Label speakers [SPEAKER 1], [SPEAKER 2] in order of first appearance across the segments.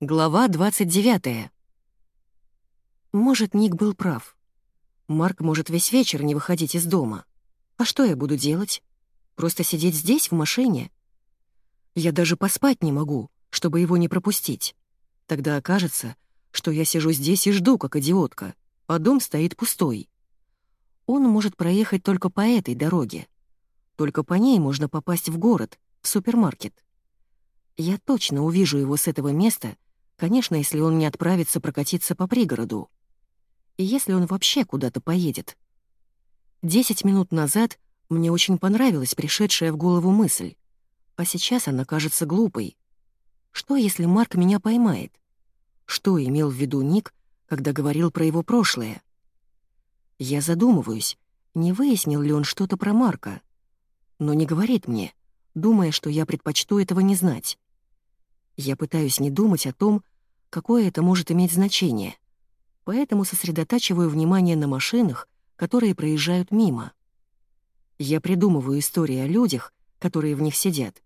[SPEAKER 1] Глава 29. Может, Ник был прав. Марк может весь вечер не выходить из дома. А что я буду делать? Просто сидеть здесь, в машине? Я даже поспать не могу, чтобы его не пропустить. Тогда окажется, что я сижу здесь и жду, как идиотка, а дом стоит пустой. Он может проехать только по этой дороге. Только по ней можно попасть в город, в супермаркет. Я точно увижу его с этого места — Конечно, если он не отправится прокатиться по пригороду. И если он вообще куда-то поедет. Десять минут назад мне очень понравилась пришедшая в голову мысль. А сейчас она кажется глупой. Что, если Марк меня поймает? Что имел в виду Ник, когда говорил про его прошлое? Я задумываюсь, не выяснил ли он что-то про Марка. Но не говорит мне, думая, что я предпочту этого не знать. Я пытаюсь не думать о том, какое это может иметь значение, поэтому сосредотачиваю внимание на машинах, которые проезжают мимо. Я придумываю истории о людях, которые в них сидят,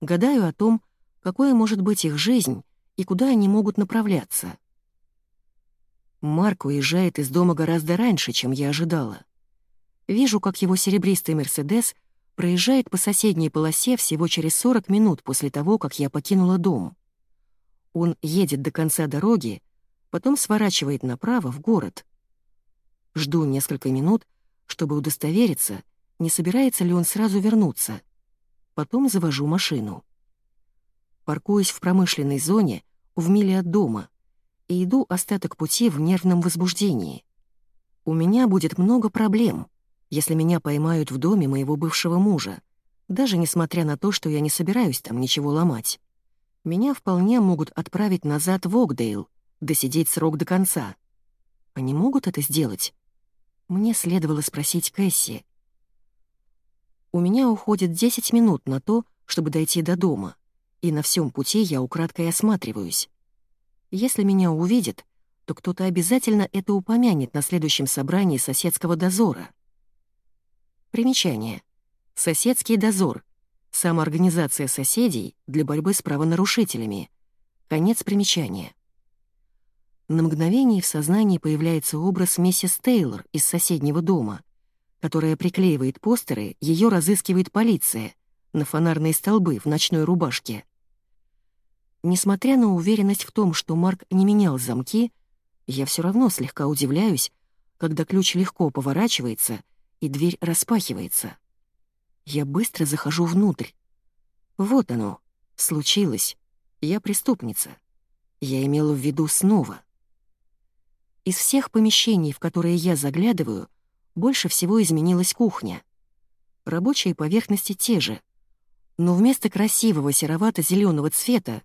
[SPEAKER 1] гадаю о том, какой может быть их жизнь и куда они могут направляться. Марк уезжает из дома гораздо раньше, чем я ожидала. Вижу, как его серебристый «Мерседес» проезжает по соседней полосе всего через 40 минут после того, как я покинула дом. Он едет до конца дороги, потом сворачивает направо в город. Жду несколько минут, чтобы удостовериться, не собирается ли он сразу вернуться. Потом завожу машину. Паркуюсь в промышленной зоне в миле от дома и иду остаток пути в нервном возбуждении. У меня будет много проблем, если меня поймают в доме моего бывшего мужа, даже несмотря на то, что я не собираюсь там ничего ломать. Меня вполне могут отправить назад в Огдейл, досидеть срок до конца. Они могут это сделать? Мне следовало спросить Кэсси. У меня уходит 10 минут на то, чтобы дойти до дома, и на всем пути я украдкой осматриваюсь. Если меня увидят, то кто-то обязательно это упомянет на следующем собрании соседского дозора. Примечание. Соседский дозор — Самоорганизация соседей для борьбы с правонарушителями. Конец примечания. На мгновение в сознании появляется образ миссис Тейлор из соседнего дома, которая приклеивает постеры, ее разыскивает полиция на фонарные столбы в ночной рубашке. Несмотря на уверенность в том, что Марк не менял замки, я все равно слегка удивляюсь, когда ключ легко поворачивается и дверь распахивается. Я быстро захожу внутрь. Вот оно, случилось. Я преступница. Я имела в виду снова. Из всех помещений, в которые я заглядываю, больше всего изменилась кухня. Рабочие поверхности те же, но вместо красивого серовато зеленого цвета,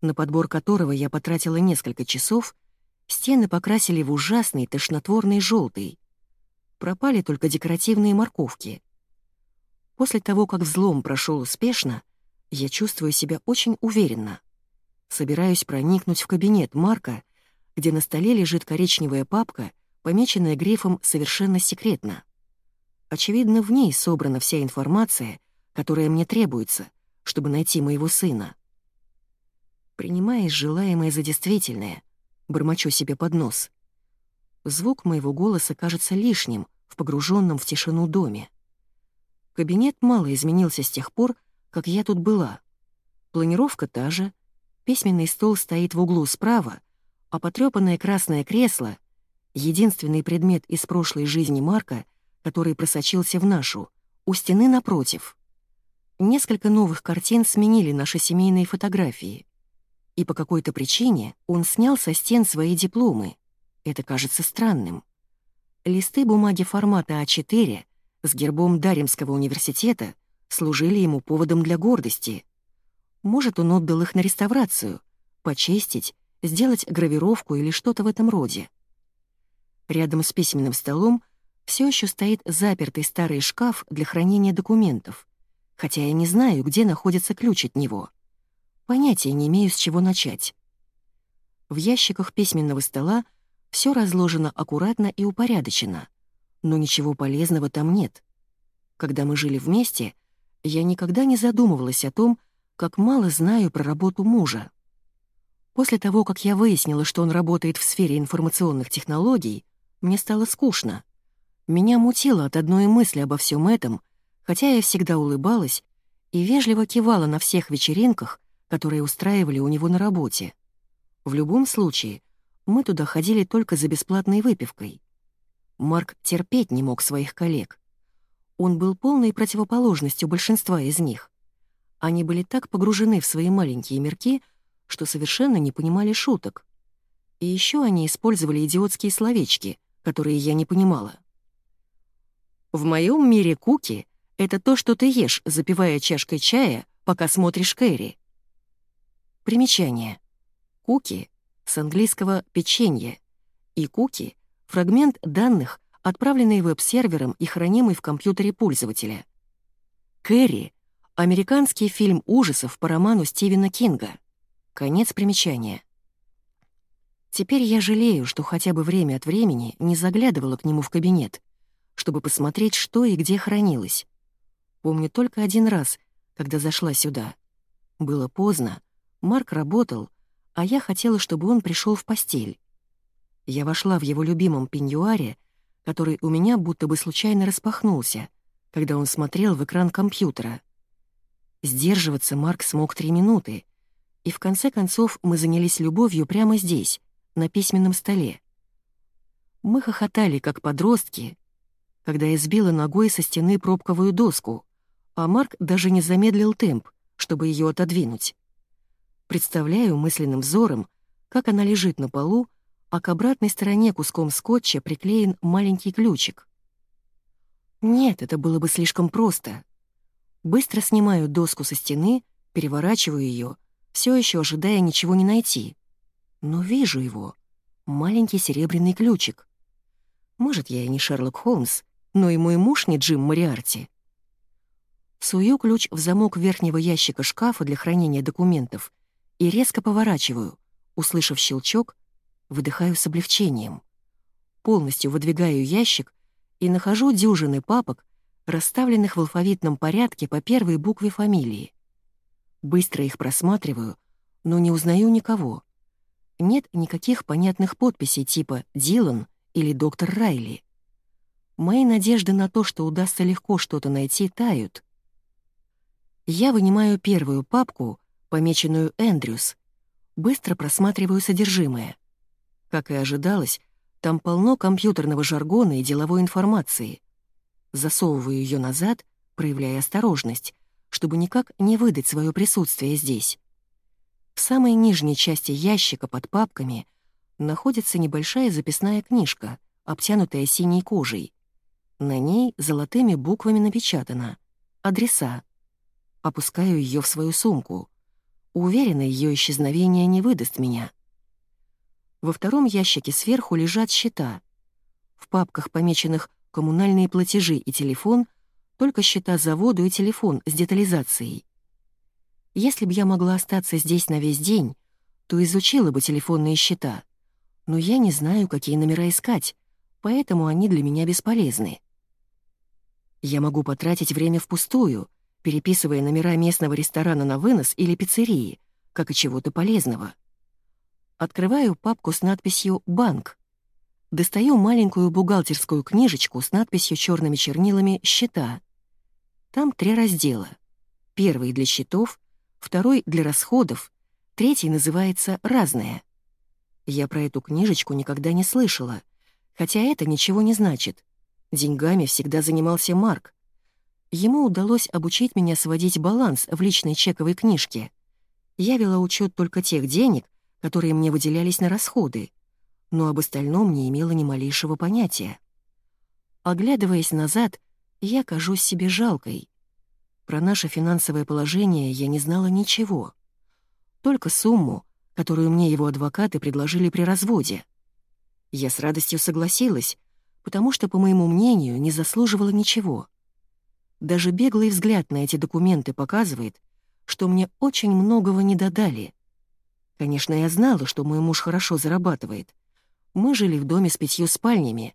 [SPEAKER 1] на подбор которого я потратила несколько часов, стены покрасили в ужасный тошнотворный желтый. Пропали только декоративные морковки — После того, как взлом прошел успешно, я чувствую себя очень уверенно. Собираюсь проникнуть в кабинет Марка, где на столе лежит коричневая папка, помеченная грифом «Совершенно секретно». Очевидно, в ней собрана вся информация, которая мне требуется, чтобы найти моего сына. Принимая желаемое за действительное, бормочу себе под нос. Звук моего голоса кажется лишним в погруженном в тишину доме. Кабинет мало изменился с тех пор, как я тут была. Планировка та же, письменный стол стоит в углу справа, а потрёпанное красное кресло — единственный предмет из прошлой жизни Марка, который просочился в нашу, у стены напротив. Несколько новых картин сменили наши семейные фотографии. И по какой-то причине он снял со стен свои дипломы. Это кажется странным. Листы бумаги формата А4 с гербом Даримского университета служили ему поводом для гордости. Может, он отдал их на реставрацию, почистить, сделать гравировку или что-то в этом роде. Рядом с письменным столом все еще стоит запертый старый шкаф для хранения документов, хотя я не знаю, где находится ключ от него. Понятия не имею, с чего начать. В ящиках письменного стола все разложено аккуратно и упорядочено но ничего полезного там нет. Когда мы жили вместе, я никогда не задумывалась о том, как мало знаю про работу мужа. После того, как я выяснила, что он работает в сфере информационных технологий, мне стало скучно. Меня мутило от одной мысли обо всем этом, хотя я всегда улыбалась и вежливо кивала на всех вечеринках, которые устраивали у него на работе. В любом случае, мы туда ходили только за бесплатной выпивкой. Марк терпеть не мог своих коллег. Он был полной противоположностью большинства из них. Они были так погружены в свои маленькие мирки, что совершенно не понимали шуток. И еще они использовали идиотские словечки, которые я не понимала. В моем мире куки — это то, что ты ешь, запивая чашкой чая, пока смотришь Кэрри. Примечание. Куки — с английского «печенье», и куки — фрагмент данных, отправленный веб-сервером и хранимый в компьютере пользователя. Кэрри — американский фильм ужасов по роману Стивена Кинга. Конец примечания. Теперь я жалею, что хотя бы время от времени не заглядывала к нему в кабинет, чтобы посмотреть, что и где хранилось. Помню только один раз, когда зашла сюда. Было поздно, Марк работал, а я хотела, чтобы он пришел в постель. Я вошла в его любимом пеньюаре, который у меня будто бы случайно распахнулся, когда он смотрел в экран компьютера. Сдерживаться Марк смог три минуты, и в конце концов мы занялись любовью прямо здесь, на письменном столе. Мы хохотали, как подростки, когда я сбила ногой со стены пробковую доску, а Марк даже не замедлил темп, чтобы ее отодвинуть. Представляю мысленным взором, как она лежит на полу, а к обратной стороне куском скотча приклеен маленький ключик. Нет, это было бы слишком просто. Быстро снимаю доску со стены, переворачиваю ее, все еще ожидая ничего не найти. Но вижу его. Маленький серебряный ключик. Может, я и не Шерлок Холмс, но и мой муж не Джим Мориарти. Сую ключ в замок верхнего ящика шкафа для хранения документов и резко поворачиваю. Услышав щелчок, выдыхаю с облегчением. Полностью выдвигаю ящик и нахожу дюжины папок, расставленных в алфавитном порядке по первой букве фамилии. Быстро их просматриваю, но не узнаю никого. Нет никаких понятных подписей типа «Дилан» или «Доктор Райли». Мои надежды на то, что удастся легко что-то найти, тают. Я вынимаю первую папку, помеченную «Эндрюс», быстро просматриваю содержимое. Как и ожидалось, там полно компьютерного жаргона и деловой информации. Засовываю ее назад, проявляя осторожность, чтобы никак не выдать свое присутствие здесь. В самой нижней части ящика под папками находится небольшая записная книжка, обтянутая синей кожей. На ней золотыми буквами напечатано «Адреса». Опускаю ее в свою сумку. Уверена, ее исчезновение не выдаст меня. Во втором ящике сверху лежат счета. В папках, помеченных «Коммунальные платежи» и «Телефон», только счета за воду и телефон с детализацией. Если бы я могла остаться здесь на весь день, то изучила бы телефонные счета. Но я не знаю, какие номера искать, поэтому они для меня бесполезны. Я могу потратить время впустую, переписывая номера местного ресторана на вынос или пиццерии, как и чего-то полезного. Открываю папку с надписью «Банк». Достаю маленькую бухгалтерскую книжечку с надписью черными чернилами «Счета». Там три раздела. Первый для счетов, второй — для расходов, третий называется «Разное». Я про эту книжечку никогда не слышала, хотя это ничего не значит. Деньгами всегда занимался Марк. Ему удалось обучить меня сводить баланс в личной чековой книжке. Я вела учет только тех денег, которые мне выделялись на расходы, но об остальном не имела ни малейшего понятия. Оглядываясь назад, я кажусь себе жалкой. Про наше финансовое положение я не знала ничего. Только сумму, которую мне его адвокаты предложили при разводе. Я с радостью согласилась, потому что, по моему мнению, не заслуживала ничего. Даже беглый взгляд на эти документы показывает, что мне очень многого не додали. Конечно, я знала, что мой муж хорошо зарабатывает. Мы жили в доме с пятью спальнями,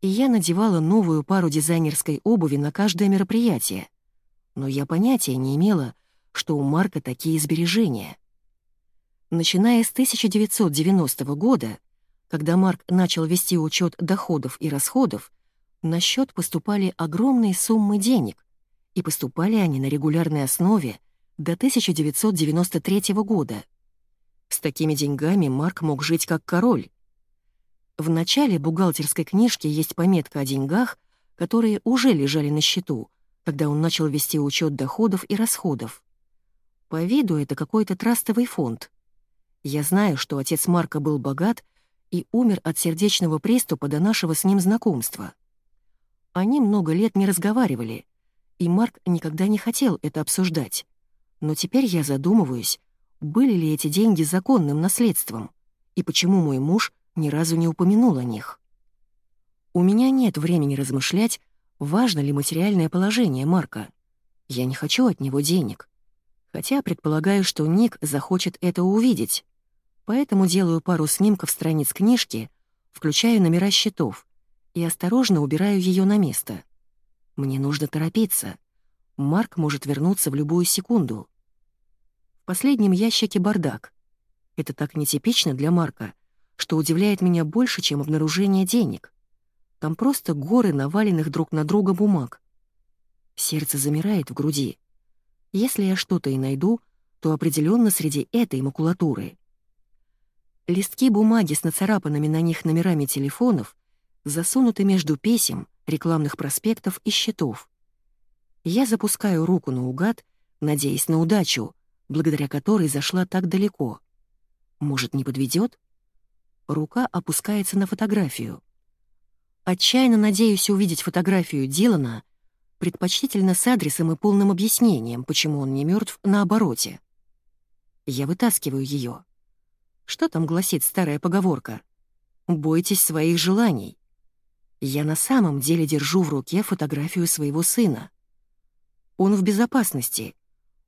[SPEAKER 1] и я надевала новую пару дизайнерской обуви на каждое мероприятие но я понятия не имела, что у Марка такие сбережения. Начиная с 1990 года, когда Марк начал вести учет доходов и расходов, на счет поступали огромные суммы денег, и поступали они на регулярной основе до 1993 года. С такими деньгами Марк мог жить как король. В начале бухгалтерской книжки есть пометка о деньгах, которые уже лежали на счету, когда он начал вести учет доходов и расходов. По виду это какой-то трастовый фонд. Я знаю, что отец Марка был богат и умер от сердечного приступа до нашего с ним знакомства. Они много лет не разговаривали, и Марк никогда не хотел это обсуждать. Но теперь я задумываюсь, были ли эти деньги законным наследством, и почему мой муж ни разу не упомянул о них. У меня нет времени размышлять, важно ли материальное положение Марка. Я не хочу от него денег. Хотя предполагаю, что Ник захочет это увидеть. Поэтому делаю пару снимков страниц книжки, включаю номера счетов и осторожно убираю ее на место. Мне нужно торопиться. Марк может вернуться в любую секунду. Последнем ящике бардак. Это так нетипично для Марка, что удивляет меня больше, чем обнаружение денег. Там просто горы наваленных друг на друга бумаг. Сердце замирает в груди. Если я что-то и найду, то определенно среди этой макулатуры. Листки бумаги с нацарапанными на них номерами телефонов засунуты между писем, рекламных проспектов и счетов. Я запускаю руку наугад, надеясь на удачу, благодаря которой зашла так далеко. Может, не подведет? Рука опускается на фотографию. Отчаянно надеюсь увидеть фотографию Дилана, предпочтительно с адресом и полным объяснением, почему он не мертв на обороте. Я вытаскиваю ее. Что там гласит старая поговорка? «Бойтесь своих желаний». Я на самом деле держу в руке фотографию своего сына. Он в безопасности.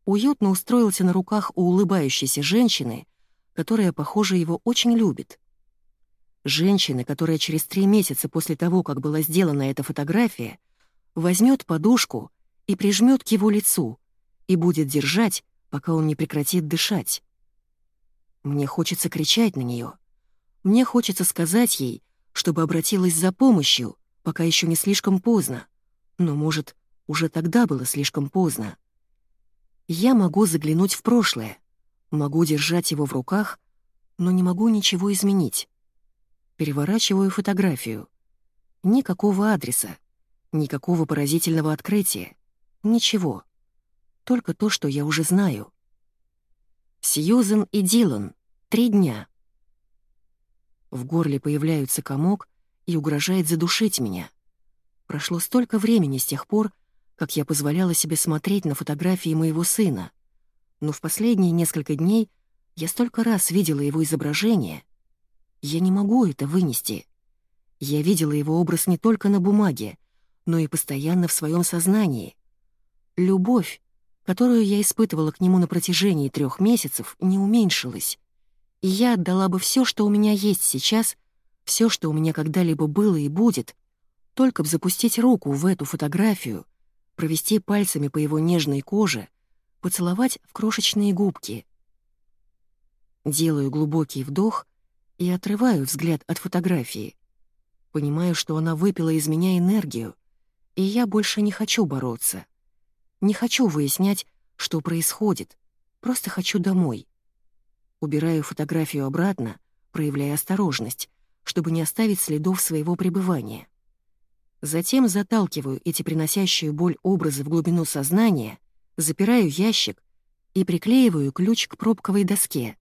[SPEAKER 1] Уютно устроился на руках у улыбающейся женщины, которая, похоже, его очень любит. Женщина, которая через три месяца после того, как была сделана эта фотография, возьмет подушку и прижмет к его лицу и будет держать, пока он не прекратит дышать. Мне хочется кричать на нее. Мне хочется сказать ей, чтобы обратилась за помощью, пока еще не слишком поздно. Но, может, уже тогда было слишком поздно. Я могу заглянуть в прошлое, могу держать его в руках, но не могу ничего изменить. Переворачиваю фотографию. Никакого адреса, никакого поразительного открытия, ничего. Только то, что я уже знаю. Сьюзен и Дилан. Три дня. В горле появляется комок и угрожает задушить меня. Прошло столько времени с тех пор, как я позволяла себе смотреть на фотографии моего сына. Но в последние несколько дней я столько раз видела его изображение. Я не могу это вынести. Я видела его образ не только на бумаге, но и постоянно в своем сознании. Любовь, которую я испытывала к нему на протяжении трех месяцев, не уменьшилась и я отдала бы все, что у меня есть сейчас, все, что у меня когда-либо было и будет, только б запустить руку в эту фотографию, провести пальцами по его нежной коже, поцеловать в крошечные губки. Делаю глубокий вдох и отрываю взгляд от фотографии. Понимаю, что она выпила из меня энергию, и я больше не хочу бороться. Не хочу выяснять, что происходит, просто хочу домой. Убираю фотографию обратно, проявляя осторожность, чтобы не оставить следов своего пребывания. Затем заталкиваю эти приносящие боль образы в глубину сознания, запираю ящик и приклеиваю ключ к пробковой доске.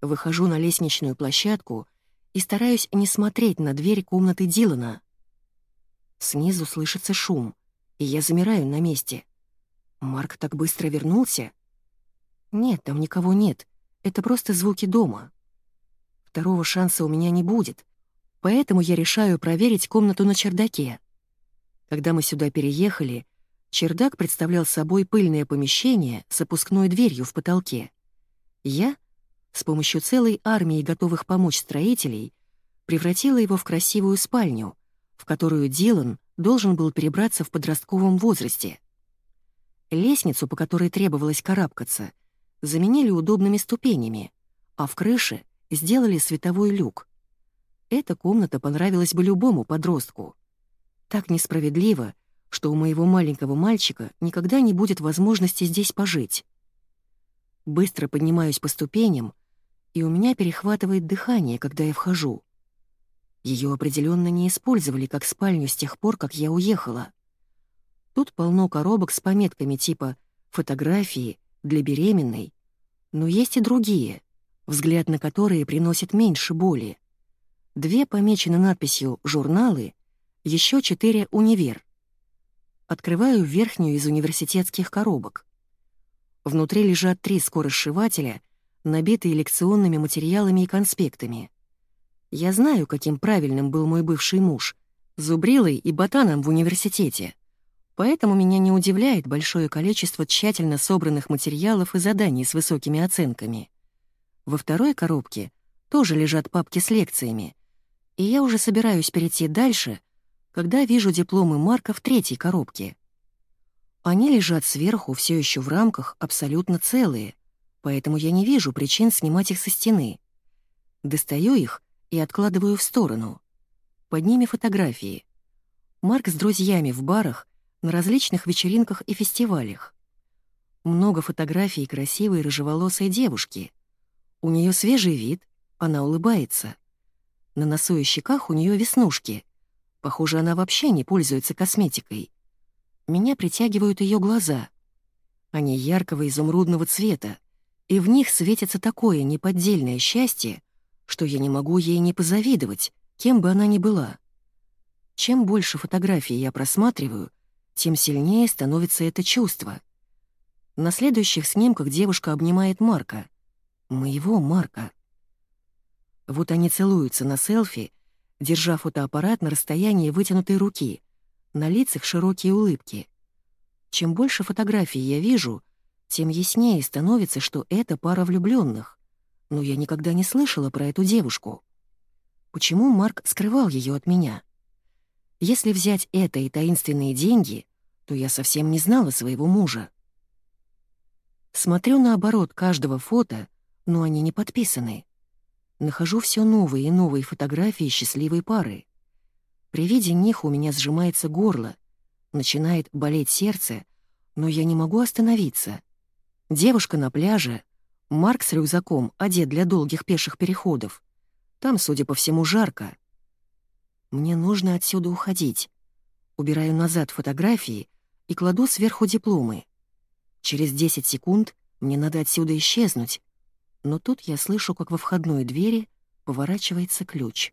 [SPEAKER 1] Выхожу на лестничную площадку и стараюсь не смотреть на дверь комнаты Дилана. Снизу слышится шум, и я замираю на месте. Марк так быстро вернулся? Нет, там никого нет. Это просто звуки дома. Второго шанса у меня не будет, поэтому я решаю проверить комнату на чердаке. Когда мы сюда переехали, чердак представлял собой пыльное помещение с опускной дверью в потолке. Я, с помощью целой армии готовых помочь строителей, превратила его в красивую спальню, в которую Дилан должен был перебраться в подростковом возрасте. Лестницу, по которой требовалось карабкаться, заменили удобными ступенями, а в крыше сделали световой люк. Эта комната понравилась бы любому подростку. Так несправедливо, что у моего маленького мальчика никогда не будет возможности здесь пожить. Быстро поднимаюсь по ступеням, и у меня перехватывает дыхание, когда я вхожу. Ее определенно не использовали как спальню с тех пор, как я уехала. Тут полно коробок с пометками типа «фотографии», «для беременной», но есть и другие, взгляд на которые приносит меньше боли. Две помечены надписью «Журналы», еще четыре «Универ». Открываю верхнюю из университетских коробок. Внутри лежат три скоросшивателя, набитые лекционными материалами и конспектами. Я знаю, каким правильным был мой бывший муж, зубрилой и ботаном в университете. Поэтому меня не удивляет большое количество тщательно собранных материалов и заданий с высокими оценками. Во второй коробке тоже лежат папки с лекциями, и я уже собираюсь перейти дальше, когда вижу дипломы Марка в третьей коробке. Они лежат сверху, все еще в рамках, абсолютно целые, поэтому я не вижу причин снимать их со стены. Достаю их и откладываю в сторону. Под ними фотографии. Марк с друзьями в барах на различных вечеринках и фестивалях. Много фотографий красивой рыжеволосой девушки. У нее свежий вид, она улыбается. На носу и щеках у нее веснушки. Похоже, она вообще не пользуется косметикой. Меня притягивают ее глаза. Они яркого изумрудного цвета, и в них светится такое неподдельное счастье, что я не могу ей не позавидовать, кем бы она ни была. Чем больше фотографий я просматриваю, тем сильнее становится это чувство. На следующих снимках девушка обнимает Марка. Моего Марка. Вот они целуются на селфи, держа фотоаппарат на расстоянии вытянутой руки. На лицах широкие улыбки. Чем больше фотографий я вижу, тем яснее становится, что это пара влюбленных. Но я никогда не слышала про эту девушку. Почему Марк скрывал ее от меня? Если взять это и таинственные деньги, то я совсем не знала своего мужа. Смотрю на оборот каждого фото, но они не подписаны. Нахожу все новые и новые фотографии счастливой пары. При виде них у меня сжимается горло, начинает болеть сердце, но я не могу остановиться. Девушка на пляже, Марк с рюкзаком одет для долгих пеших переходов. Там, судя по всему, жарко. Мне нужно отсюда уходить. Убираю назад фотографии и кладу сверху дипломы. Через 10 секунд мне надо отсюда исчезнуть. Но тут я слышу, как во входной двери поворачивается ключ.